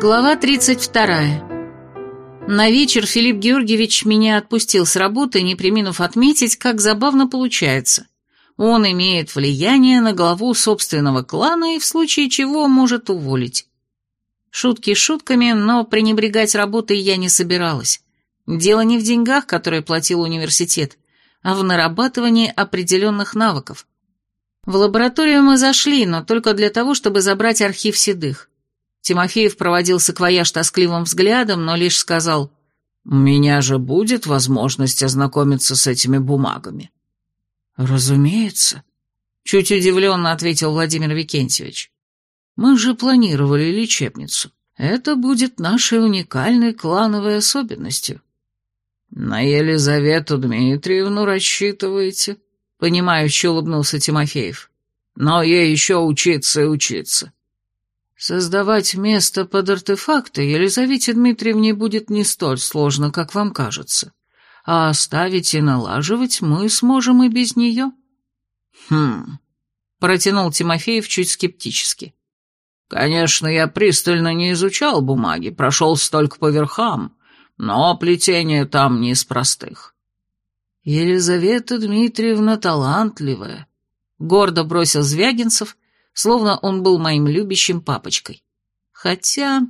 Глава 32. На вечер Филипп Георгиевич меня отпустил с работы, не приминув отметить, как забавно получается. Он имеет влияние на главу собственного клана и в случае чего может уволить. Шутки шутками, но пренебрегать работой я не собиралась. Дело не в деньгах, которые платил университет, а в нарабатывании определенных навыков. В лабораторию мы зашли, но только для того, чтобы забрать архив седых. Тимофеев проводил саквояж тоскливым взглядом, но лишь сказал «У меня же будет возможность ознакомиться с этими бумагами». «Разумеется», — чуть удивленно ответил Владимир Викентьевич. «Мы же планировали лечебницу. Это будет нашей уникальной клановой особенностью». «На Елизавету Дмитриевну рассчитываете?» — понимающе улыбнулся Тимофеев. «Но ей еще учиться и учиться». Создавать место под артефакты Елизавете Дмитриевне будет не столь сложно, как вам кажется. А оставить и налаживать мы сможем и без нее. Хм, протянул Тимофеев чуть скептически. Конечно, я пристально не изучал бумаги, прошелся только по верхам, но плетение там не из простых. Елизавета Дмитриевна талантливая, гордо бросил Звягинцев, словно он был моим любящим папочкой. Хотя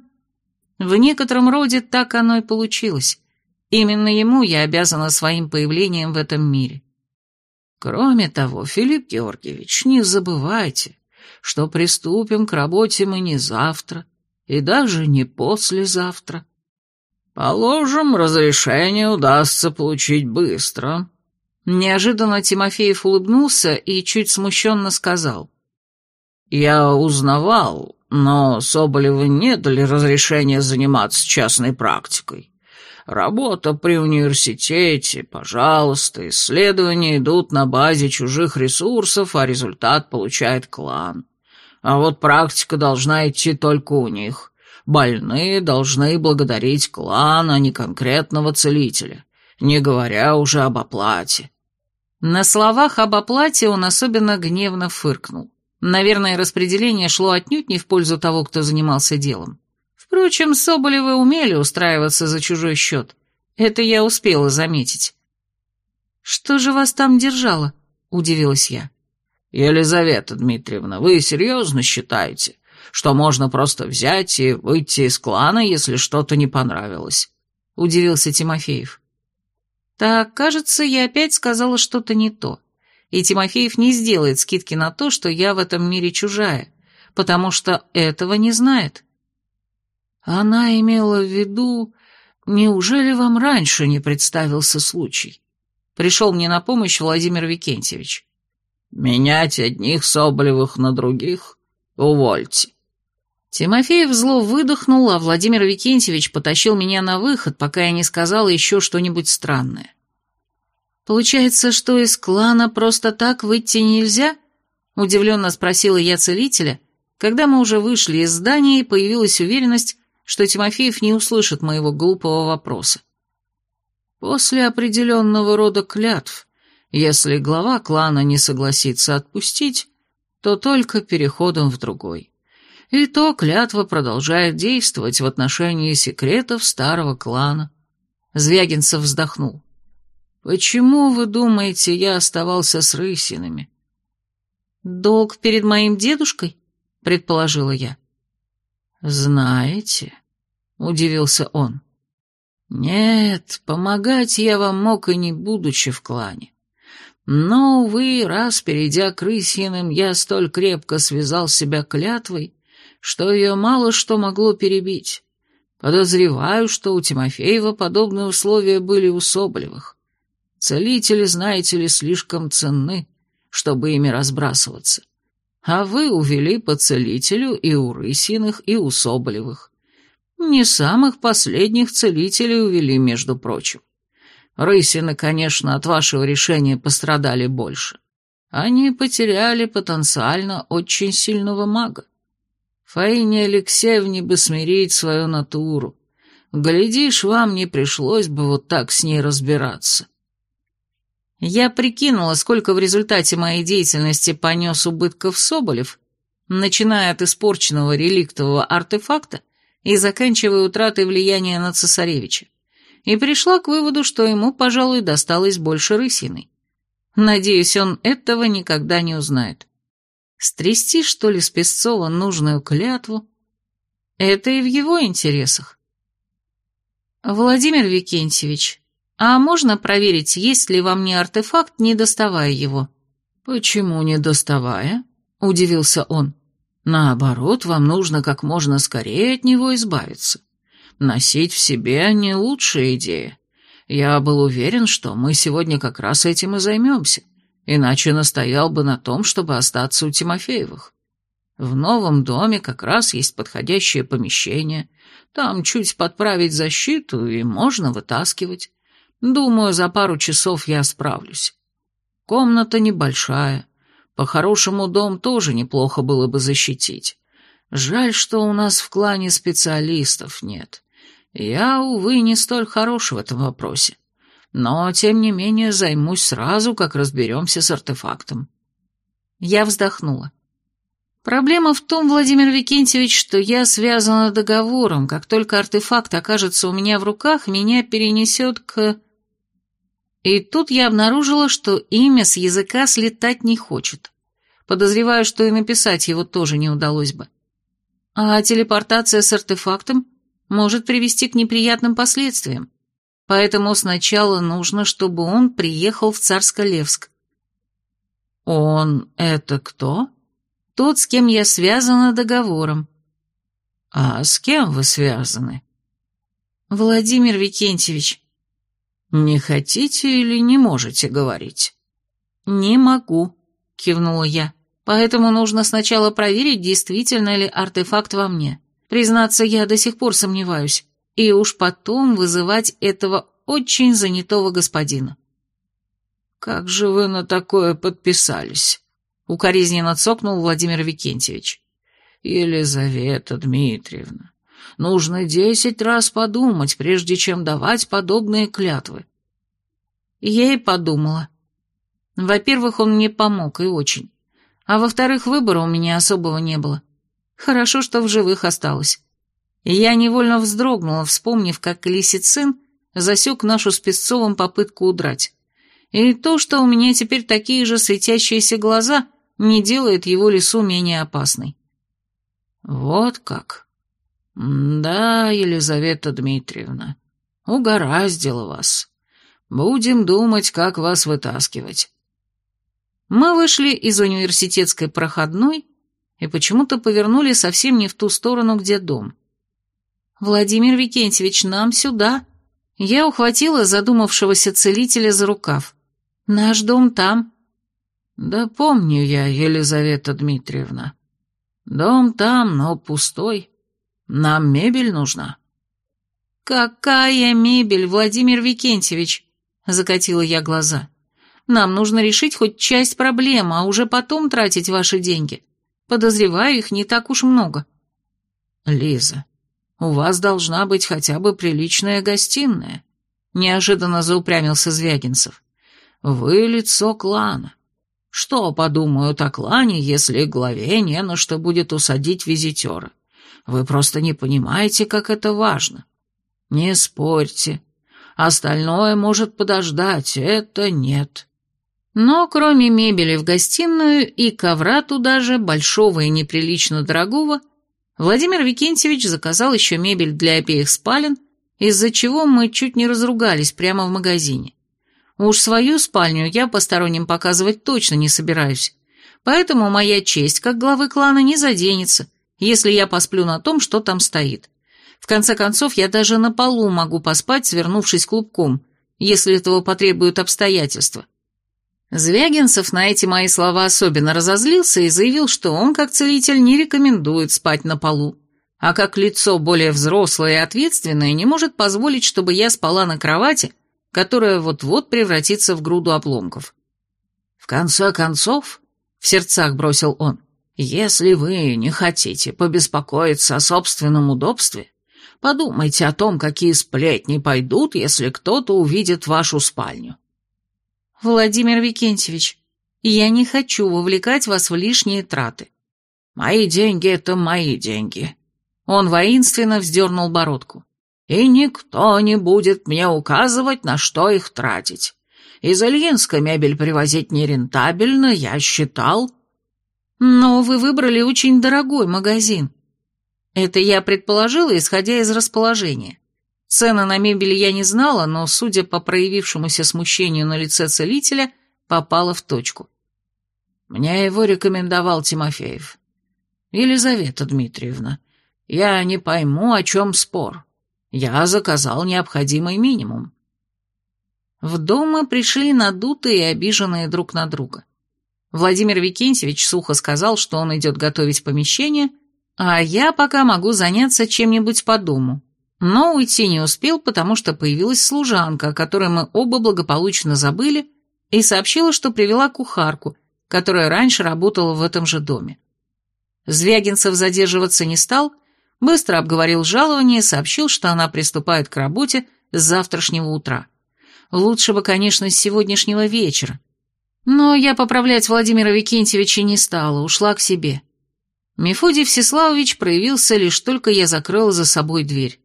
в некотором роде так оно и получилось. Именно ему я обязана своим появлением в этом мире. Кроме того, Филипп Георгиевич, не забывайте, что приступим к работе мы не завтра и даже не послезавтра. Положим, разрешение удастся получить быстро. Неожиданно Тимофеев улыбнулся и чуть смущенно сказал. «Я узнавал, но Соболевы не дали разрешения заниматься частной практикой. Работа при университете, пожалуйста, исследования идут на базе чужих ресурсов, а результат получает клан. А вот практика должна идти только у них. Больные должны благодарить клан, а не конкретного целителя, не говоря уже об оплате». На словах об оплате он особенно гневно фыркнул. Наверное, распределение шло отнюдь не в пользу того, кто занимался делом. Впрочем, Соболевы умели устраиваться за чужой счет. Это я успела заметить. «Что же вас там держало?» — удивилась я. «Елизавета Дмитриевна, вы серьезно считаете, что можно просто взять и выйти из клана, если что-то не понравилось?» — удивился Тимофеев. «Так, кажется, я опять сказала что-то не то и Тимофеев не сделает скидки на то, что я в этом мире чужая, потому что этого не знает. Она имела в виду, неужели вам раньше не представился случай? Пришел мне на помощь Владимир Викентьевич. Менять одних Соболевых на других? Увольте. Тимофеев зло выдохнул, а Владимир Викентьевич потащил меня на выход, пока я не сказала еще что-нибудь странное. «Получается, что из клана просто так выйти нельзя?» — удивленно спросила я целителя, когда мы уже вышли из здания и появилась уверенность, что Тимофеев не услышит моего глупого вопроса. «После определенного рода клятв, если глава клана не согласится отпустить, то только переходом в другой. И то клятва продолжает действовать в отношении секретов старого клана». Звягинцев вздохнул. «Почему, вы думаете, я оставался с Рысинами?» «Долг перед моим дедушкой?» — предположила я. «Знаете», — удивился он, — «нет, помогать я вам мог и не будучи в клане. Но, увы, раз перейдя к Рысиным, я столь крепко связал себя клятвой, что ее мало что могло перебить. Подозреваю, что у Тимофеева подобные условия были у Соболевых. Целители, знаете ли, слишком ценны, чтобы ими разбрасываться. А вы увели по целителю и у Рысиных, и у Соболевых. Не самых последних целителей увели, между прочим. Рысины, конечно, от вашего решения пострадали больше. Они потеряли потенциально очень сильного мага. Фаине Алексеевне бы смирить свою натуру. Глядишь, вам не пришлось бы вот так с ней разбираться. Я прикинула, сколько в результате моей деятельности понес убытков Соболев, начиная от испорченного реликтового артефакта и заканчивая утратой влияния на цесаревича, и пришла к выводу, что ему, пожалуй, досталось больше рысиной. Надеюсь, он этого никогда не узнает. Стрясти, что ли, с Песцова нужную клятву? Это и в его интересах. Владимир Викентьевич, а можно проверить, есть ли во мне артефакт, не доставая его? Почему не доставая? Удивился он. Наоборот, вам нужно как можно скорее от него избавиться. Носить в себе не лучшая идея. Я был уверен, что мы сегодня как раз этим и займемся, иначе настоял бы на том, чтобы остаться у Тимофеевых. В новом доме как раз есть подходящее помещение, там чуть подправить защиту и можно вытаскивать. Думаю, за пару часов я справлюсь. Комната небольшая, по-хорошему дом тоже неплохо было бы защитить. Жаль, что у нас в клане специалистов нет. Я, увы, не столь хорош в этом вопросе. Но, тем не менее, займусь сразу, как разберемся с артефактом. Я вздохнула. Проблема в том, Владимир Викентьевич, что я связана договором. Как только артефакт окажется у меня в руках, меня перенесет к... И тут я обнаружила, что имя с языка слетать не хочет. Подозреваю, что и написать его тоже не удалось бы. А телепортация с артефактом может привести к неприятным последствиям. Поэтому сначала нужно, чтобы он приехал в Царско-Левск. «Он это кто?» «Тот, с кем я связана договором». «А с кем вы связаны?» «Владимир Викентьевич». «Не хотите или не можете говорить?» «Не могу», — кивнула я. «Поэтому нужно сначала проверить, действительно ли артефакт во мне. Признаться, я до сих пор сомневаюсь. И уж потом вызывать этого очень занятого господина. «Как же вы на такое подписались?» — укоризненно цокнул Владимир Викентьевич. «Елизавета Дмитриевна, нужно десять раз подумать, прежде чем давать подобные клятвы». Я и подумала. Во-первых, он мне помог, и очень. А во-вторых, выбора у меня особого не было. Хорошо, что в живых осталось. я невольно вздрогнула, вспомнив, как Лисицин засек нашу с Песцовым попытку удрать. И то, что у меня теперь такие же светящиеся глаза, не делает его лесу менее опасной. Вот как. Да, Елизавета Дмитриевна, угораздило вас. Будем думать, как вас вытаскивать. Мы вышли из университетской проходной и почему-то повернули совсем не в ту сторону, где дом. «Владимир Викентьевич, нам сюда!» Я ухватила задумавшегося целителя за рукав. «Наш дом там». «Да помню я, Елизавета Дмитриевна. Дом там, но пустой. Нам мебель нужна». «Какая мебель, Владимир Викентьевич?» — закатила я глаза. «Нам нужно решить хоть часть проблемы, а уже потом тратить ваши деньги. Подозреваю, их не так уж много. Лиза, у вас должна быть хотя бы приличная гостиная, неожиданно заупрямился Звягинцев. Вы лицо клана. Что подумают о клане, если главе не на что будет усадить визитера? Вы просто не понимаете, как это важно. Не спорьте. Остальное может подождать, это нет. Но кроме мебели в гостиную и ковра туда же, большого и неприлично дорогого, Владимир Викентьевич заказал еще мебель для обеих спален, из-за чего мы чуть не разругались прямо в магазине. Уж свою спальню я посторонним показывать точно не собираюсь, поэтому моя честь как главы клана не заденется, если я посплю на том, что там стоит. В конце концов, я даже на полу могу поспать, свернувшись клубком, если этого потребуют обстоятельства. Звягинцев на эти мои слова особенно разозлился и заявил, что он, как целитель, не рекомендует спать на полу, а как лицо более взрослое и ответственное не может позволить, чтобы я спала на кровати, которая вот-вот превратится в груду обломков. «В конце концов», — в сердцах бросил он, — «если вы не хотите побеспокоиться о собственном удобстве, подумайте о том, какие сплетни пойдут, если кто-то увидит вашу спальню. «Владимир Викентьевич, я не хочу вовлекать вас в лишние траты». «Мои деньги — это мои деньги». Он воинственно вздернул бородку. «И никто не будет мне указывать, на что их тратить. Из Ильинска мебель привозить нерентабельно, я считал...» «Но вы выбрали очень дорогой магазин». Это я предположила, исходя из расположения. Цены на мебель я не знала, но, судя по проявившемуся смущению на лице целителя, попала в точку. Мне его рекомендовал Тимофеев. Елизавета Дмитриевна, я не пойму, о чем спор. Я заказал необходимый минимум. В дом мы пришли надутые и обиженные друг на друга. Владимир Викентьевич сухо сказал, что он идет готовить помещение, а я пока могу заняться чем-нибудь по дому. Но уйти не успел, потому что появилась служанка, о которой мы оба благополучно забыли, и сообщила, что привела кухарку, которая раньше работала в этом же доме. Звягинцев задерживаться не стал, быстро обговорил жалование и сообщил, что она приступает к работе с завтрашнего утра. Лучше бы, конечно, с сегодняшнего вечера. Но я поправлять Владимира Викентьевича не стала, ушла к себе. Мефодий Всеславович проявился лишь только я закрыла за собой дверь.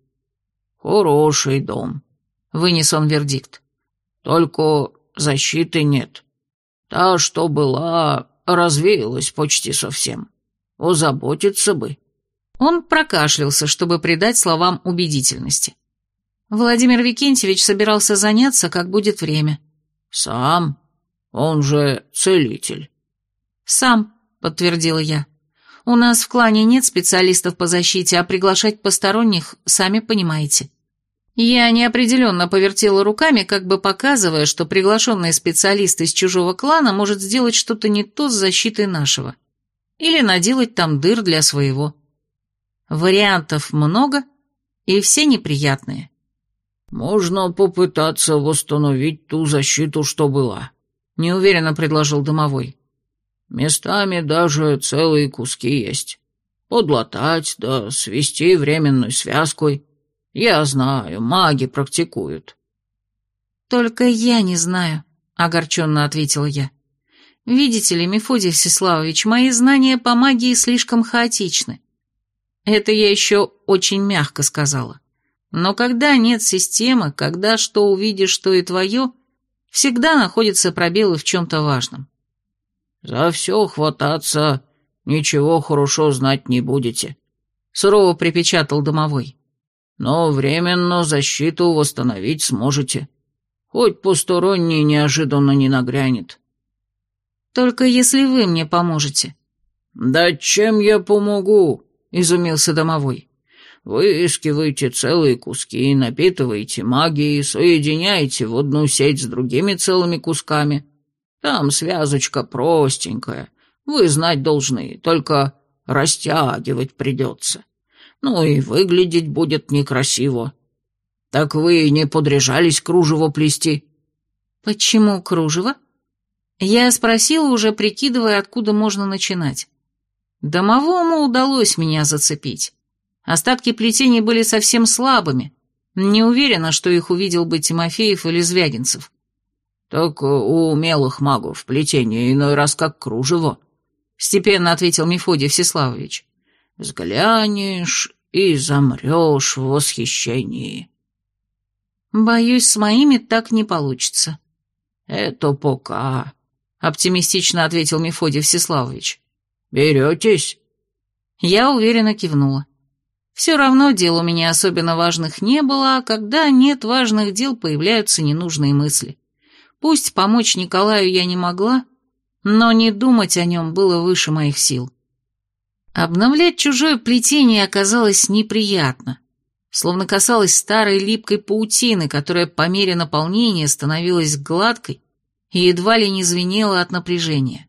«Хороший дом», — вынес он вердикт. «Только защиты нет. Та, что была, развеялась почти совсем. Озаботиться бы». Он прокашлялся, чтобы придать словам убедительности. Владимир Викентьевич собирался заняться, как будет время. «Сам? Он же целитель». «Сам», — подтвердила я. «У нас в клане нет специалистов по защите, а приглашать посторонних, сами понимаете». Я неопределенно повертела руками, как бы показывая, что приглашенный специалист из чужого клана может сделать что-то не то с защитой нашего. Или наделать там дыр для своего. Вариантов много, и все неприятные. «Можно попытаться восстановить ту защиту, что была», — неуверенно предложил домовой. «Местами даже целые куски есть. Подлатать, да свести временной связкой». «Я знаю, маги практикуют». «Только я не знаю», — огорченно ответила я. «Видите ли, Мефодий Всеславович, мои знания по магии слишком хаотичны. Это я еще очень мягко сказала. Но когда нет системы, когда что увидишь, то и твое, всегда находятся пробелы в чем-то важном». «За все хвататься, ничего хорошо знать не будете», — сурово припечатал домовой но временно защиту восстановить сможете. Хоть посторонний неожиданно не нагрянет. Только если вы мне поможете. Да чем я помогу? Изумился домовой. Выискиваете целые куски, напитываете магией, соединяете в одну сеть с другими целыми кусками. Там связочка простенькая. Вы знать должны, только растягивать придется. Ну и выглядеть будет некрасиво. Так вы не подряжались кружево плести?» «Почему кружево?» Я спросила, уже прикидывая, откуда можно начинать. Домовому удалось меня зацепить. Остатки плетений были совсем слабыми. Не уверена, что их увидел бы Тимофеев или Звягинцев. «Так у умелых магов плетение иной раз как кружево», — степенно ответил Мефодий Всеславович. «Взглянешь и замрешь в восхищении. Боюсь, с моими так не получится. Это пока, оптимистично ответил Мефодий Всеславович. Беретесь? Я уверенно кивнула. Все равно дел у меня особенно важных не было, а когда нет важных дел, появляются ненужные мысли. Пусть помочь Николаю я не могла, но не думать о нем было выше моих сил. Обновлять чужое плетение оказалось неприятно, словно касалось старой липкой паутины, которая по мере наполнения становилась гладкой и едва ли не звенела от напряжения.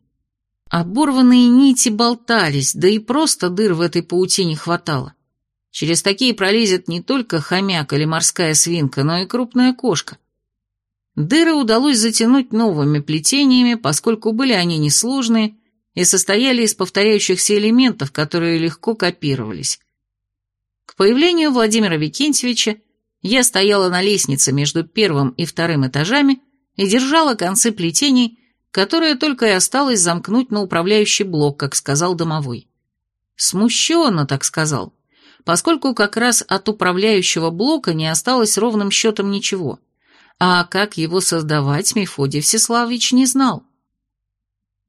Оборванные нити болтались, да и просто дыр в этой паутине хватало. Через такие пролезет не только хомяк или морская свинка, но и крупная кошка. Дыры удалось затянуть новыми плетениями, поскольку были они несложные и состояли из повторяющихся элементов, которые легко копировались. К появлению Владимира Викентьевича я стояла на лестнице между первым и вторым этажами и держала концы плетений, которые только и осталось замкнуть на управляющий блок, как сказал домовой. Смущенно так сказал, поскольку как раз от управляющего блока не осталось ровным счетом ничего, а как его создавать Мефодий Всеславович не знал.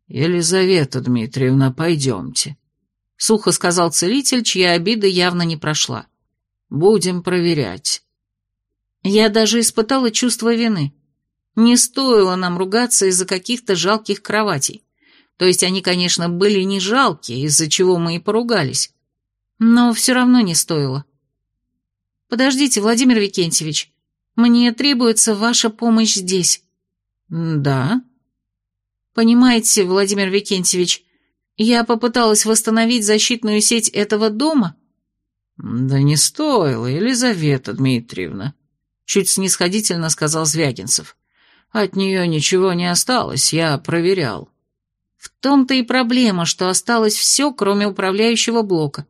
«Елизавета Дмитриевна, пойдемте», — сухо сказал целитель, чья обида явно не прошла. «Будем проверять». Я даже испытала чувство вины. Не стоило нам ругаться из-за каких-то жалких кроватей. То есть они, конечно, были не жалкие, из-за чего мы и поругались. Но все равно не стоило. Подождите, Владимир Викентьевич, мне требуется ваша помощь здесь. Да? Понимаете, Владимир Викентьевич, я попыталась восстановить защитную сеть этого дома. Да не стоило, Елизавета Дмитриевна, чуть снисходительно сказал Звягинцев. От нее ничего не осталось, я проверял. В том-то и проблема, что осталось все, кроме управляющего блока.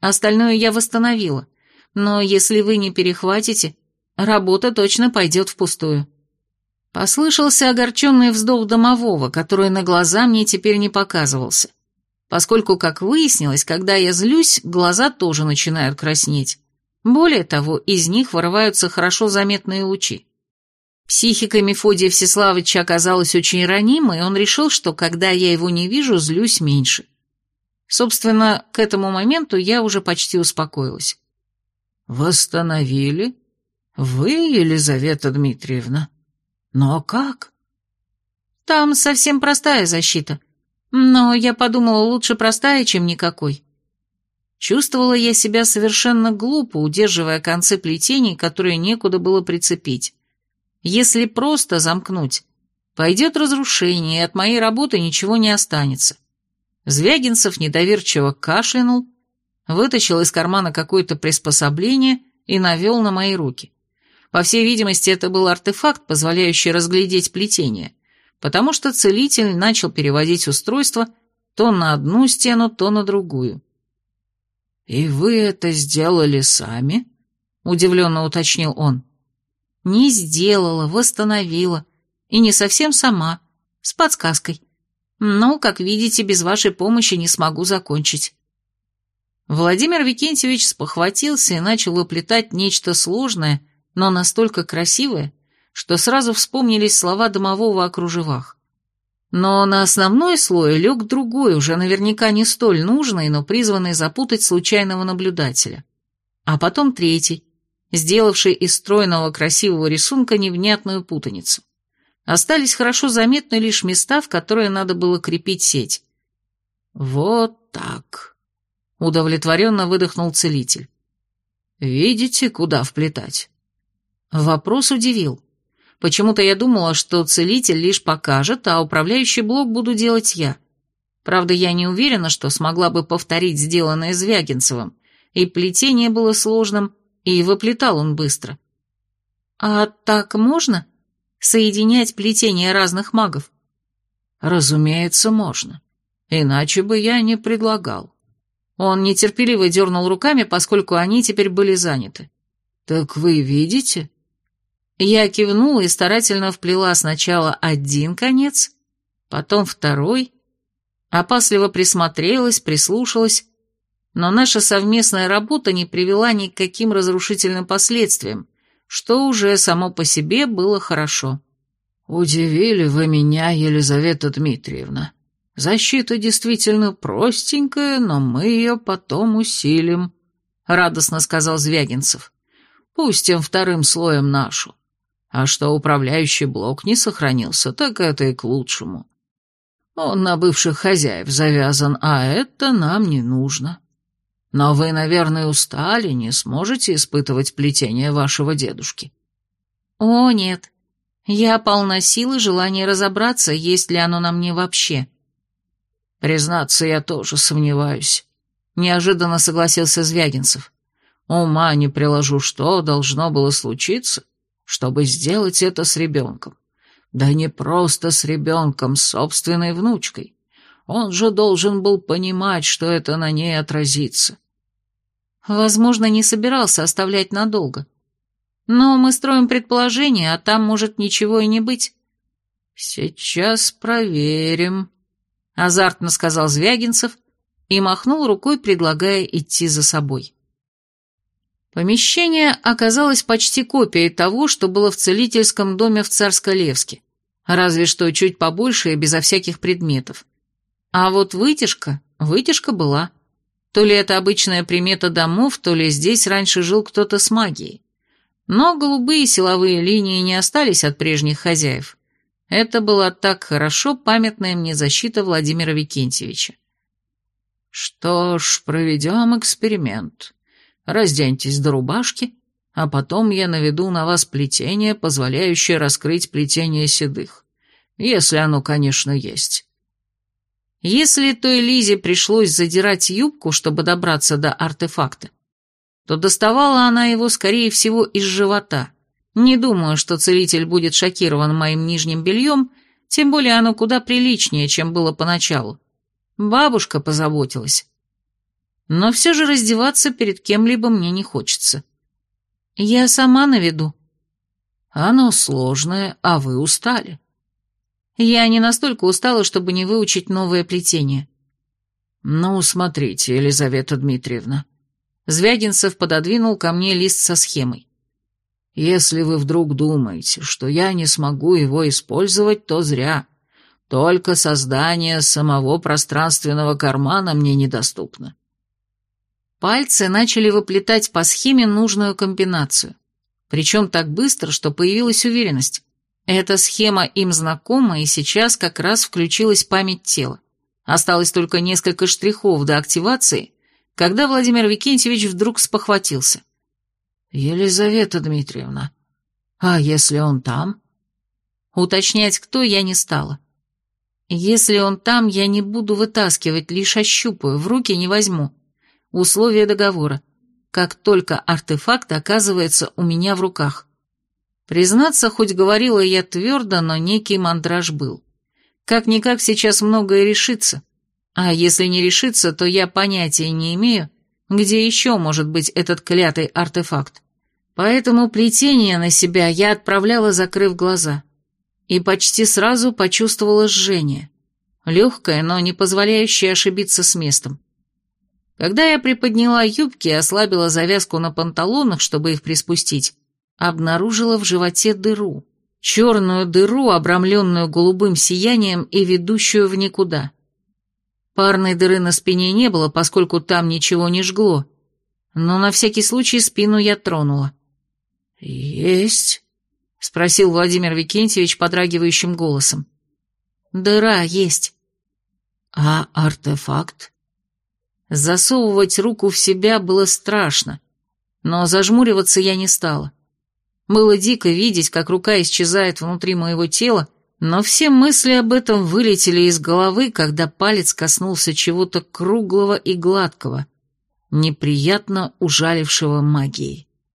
Остальное я восстановила. Но если вы не перехватите, работа точно пойдет впустую. Послышался огорченный вздох домового, который на глаза мне теперь не показывался. Поскольку, как выяснилось, когда я злюсь, глаза тоже начинают краснеть. Более того, из них вырываются хорошо заметные лучи. Психика Мефодия Всеславовича оказалась очень ранимой, и он решил, что когда я его не вижу, злюсь меньше. Собственно, к этому моменту я уже почти успокоилась. «Восстановили? Вы, Елизавета Дмитриевна? Но как?» «Там совсем простая защита. Но я подумала, лучше простая, чем никакой». Чувствовала я себя совершенно глупо, удерживая концы плетений, которые некуда было прицепить. Если просто замкнуть, пойдет разрушение, и от моей работы ничего не останется. Звягинцев недоверчиво кашлянул, вытащил из кармана какое-то приспособление и навел на мои руки. По всей видимости, это был артефакт, позволяющий разглядеть плетение, потому что целитель начал переводить устройство то на одну стену, то на другую. «И вы это сделали сами?» — удивленно уточнил он. «Не сделала, восстановила. И не совсем сама, с подсказкой. Но, как видите, без вашей помощи не смогу закончить». Владимир Викентьевич спохватился и начал выплетать нечто сложное, но настолько красивое, что сразу вспомнились слова домового о кружевах. Но на основной слой лег другой, уже наверняка не столь нужный, но призванный запутать случайного наблюдателя. А потом третий, сделавший из стройного красивого рисунка невнятную путаницу. Остались хорошо заметны лишь места, в которые надо было крепить сеть. «Вот так», — удовлетворенно выдохнул целитель. «Видите, куда вплетать?» Вопрос удивил. Почему-то я думала, что целитель лишь покажет, а управляющий блок буду делать я. Правда, я не уверена, что смогла бы повторить сделанное Звягинцевым, и плетение было сложным, и выплетал он быстро. А так можно? Соединять плетения разных магов? Разумеется, можно. Иначе бы я не предлагал. Он нетерпеливо дернул руками, поскольку они теперь были заняты. «Так вы видите?» Я кивнула и старательно вплела сначала один конец, потом второй, опасливо присмотрелась, прислушалась, но наша совместная работа не привела ни к каким разрушительным последствиям, что уже само по себе было хорошо. «Удивили вы меня, Елизавета Дмитриевна. Защита действительно простенькая, но мы ее потом усилим», — радостно сказал Звягинцев. «Пустим вторым слоем нашу. А что управляющий блок не сохранился, так это и к лучшему. Он на бывших хозяев завязан, а это нам не нужно. Но вы, наверное, устали, не сможете испытывать плетение вашего дедушки. О, нет. Я полна сил и желания разобраться, есть ли оно на мне вообще. Признаться, я тоже сомневаюсь. Неожиданно согласился Звягинцев. Ума не приложу, что должно было случиться, чтобы сделать это с ребенком. Да не просто с ребенком, с собственной внучкой. Он же должен был понимать, что это на ней отразится. Возможно, не собирался оставлять надолго. Но мы строим предположение, а там может ничего и не быть. Сейчас проверим, азартно сказал Звягинцев и махнул рукой, предлагая идти за собой. Помещение оказалось почти копией того, что было в целительском доме в Царско-Левске, разве что чуть побольше и безо всяких предметов. А вот вытяжка, вытяжка была. То ли это обычная примета домов, то ли здесь раньше жил кто-то с магией. Но голубые силовые линии не остались от прежних хозяев. Это была так хорошо памятная мне защита Владимира Викентьевича. «Что ж, проведем эксперимент. Разденьтесь до рубашки, а потом я наведу на вас плетение, позволяющее раскрыть плетение седых. Если оно, конечно, есть». Если той Лизе пришлось задирать юбку, чтобы добраться до артефакта, то доставала она его, скорее всего, из живота. Не думаю, что целитель будет шокирован моим нижним бельем, тем более оно куда приличнее, чем было поначалу. Бабушка позаботилась. Но все же раздеваться перед кем-либо мне не хочется. Я сама наведу. Оно сложное, а вы устали. Я не настолько устала, чтобы не выучить новое плетение. Ну, смотрите, Елизавета Дмитриевна. Звягинцев пододвинул ко мне лист со схемой. Если вы вдруг думаете, что я не смогу его использовать, то зря. Только создание самого пространственного кармана мне недоступно. Пальцы начали выплетать по схеме нужную комбинацию. Причем так быстро, что появилась уверенность. Эта схема им знакома, и сейчас как раз включилась память тела. Осталось только несколько штрихов до активации, когда Владимир Викентьевич вдруг спохватился. «Елизавета Дмитриевна, а если он там?» Уточнять, кто, я не стала. Если он там, я не буду вытаскивать, лишь ощупаю, в руки не возьму. Условия договора. Как только артефакт оказывается у меня в руках. Признаться, хоть говорила я твердо, но некий мандраж был. Как-никак сейчас многое решится. А если не решится, то я понятия не имею, где еще может быть этот клятый артефакт. Поэтому плетение на себя я отправляла, закрыв глаза. И почти сразу почувствовала жжение. Легкое, но не позволяющее ошибиться с местом. Когда я приподняла юбки и ослабила завязку на панталонах, чтобы их приспустить, обнаружила в животе дыру. Черную дыру, обрамленную голубым сиянием и ведущую в никуда. Парной дыры на спине не было, поскольку там ничего не жгло, но на всякий случай спину я тронула. «Есть?» — спросил Владимир Викентьевич подрагивающим голосом. «Дыра есть». «А артефакт?» Засовывать руку в себя было страшно, но зажмуриваться я не стала. Было дико видеть, как рука исчезает внутри моего тела, но все мысли об этом вылетели из головы, когда палец коснулся чего-то круглого и гладкого, неприятно ужалившего магией.